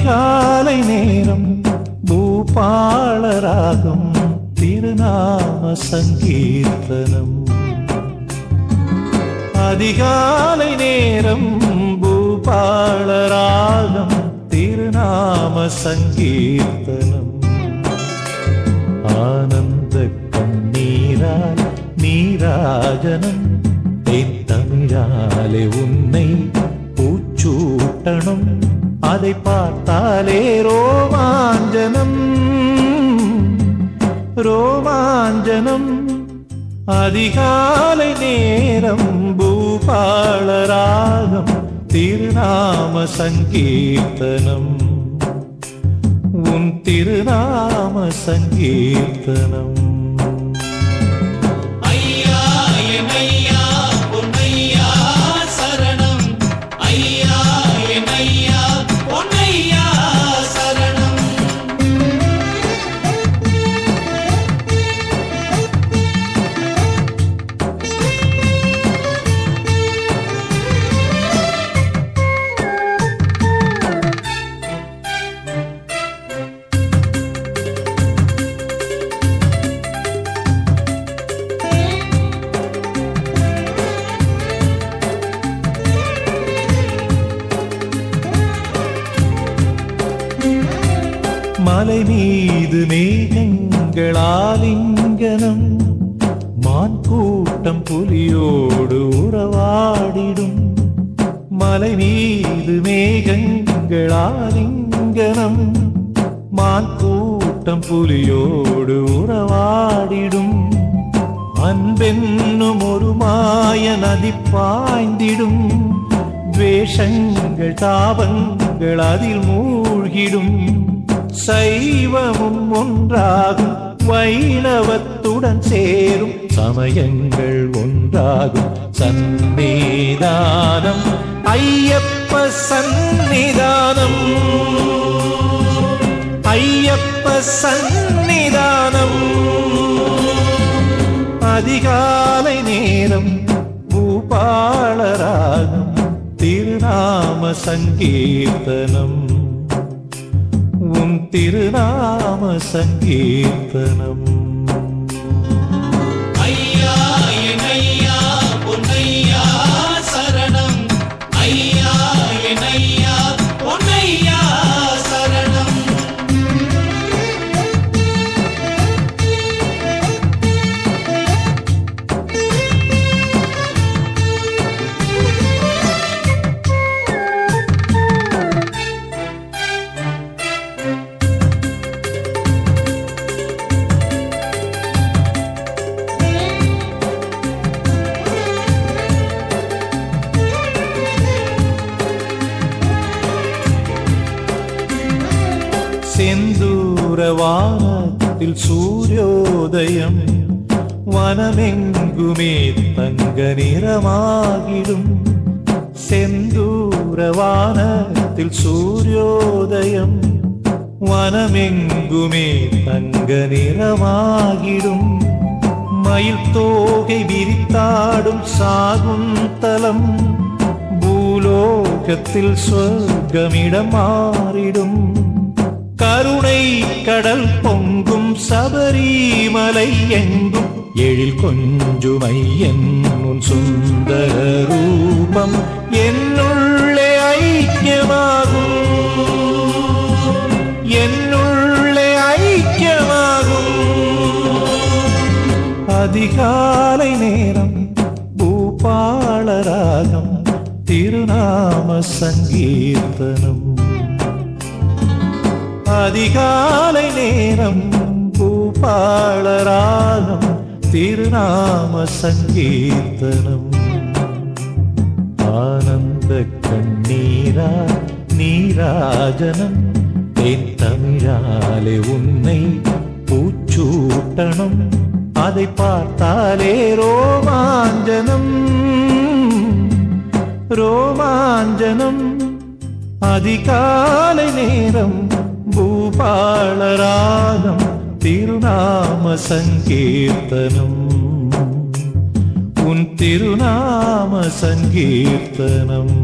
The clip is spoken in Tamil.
அதிகாலை நேரம் பூபாளராகும் திருநாம சங்கீர்த்தனம். அதிகாலை நேரம் பூபாளராகம் திருநாம சங்கீர்த்தனம். ஆனந்த கண்ணீரால் நீராஜனம் என் தமிழாலே உன்னை பூச்சூட்டணும். அதை பார்த்தாலே ரோமாஞ்சனம். ரோமாஞ்சனம். அதிகாலை நேரம் பூபாளராகம் திருநாம சங்கீர்த்தனம். உன் திருநாம சங்கீர்த்தனம். மலை மீது மேகங்களாலிங்கனம் மான் கூட்டம் புலியோடு உறவாடிடும். மலை மீது மேகங்களாலிங்கனம் மான் கூட்டம் புலியோடு உறவாடிடும். அன்பென்னும் ஒரு மாய நதி பாய்ந்திடும். வேஷங்கள் தாபங்கள் அதில் மூழ்கிடும். சைவமும் ஒன்றாகும். வைணவத்துடன் சேரும் சமயங்கள் ஒன்றாகும். சந்நிதானம் ஐயப்ப சந்நிதானம். ஐயப்ப சந்நிதானம். அதிகாலை நேரம் பூபாளராகும். திருநாம சங்கீர்த்தனம். உன் திருநாம சங்கீர்த்தனம். ஐயா செந்தூர வானத்தில் சூரியோதயம் வனமெங்குமே தங்க நிறமாகிடும். செந்தூர வானத்தில் சூரியோதயம் வனமெங்குமே தங்க நிறமாகிடும். மயில் தோகை விரித்தாடும் சாகுந்தலம் பூலோகத்தில் சொர்க்கமிடம் மாறிடும். கடல் பொங்கும் சபரிமலை எங்கும் எழில் கொஞ்சுமை என்னும் சுந்தர ரூபம் என்னுள்ளே ஐக்கியமாகும். என்னுள்ளே ஐக்கியமாகும். அதிகாலை நேரம் பூபாளராகம் திருநாம சங்கீர்த்தனம். அதிகாலை நேரம் பூபாளராகம் திருநாம சங்கீர்த்தனம். ஆனந்த கண்ணீரா நீராஜனம் என் தமிழாலே உன்னை பூச்சூட்டணும். அதை பார்த்தாலே ரோமாஞ்சனம் ரோமாஞ்சனம். அதிகாலை நேரம் பூபாளராகம் திருநாம சங்கீர்த்தனம் உன் திருநாம சங்கீர்த்தனம்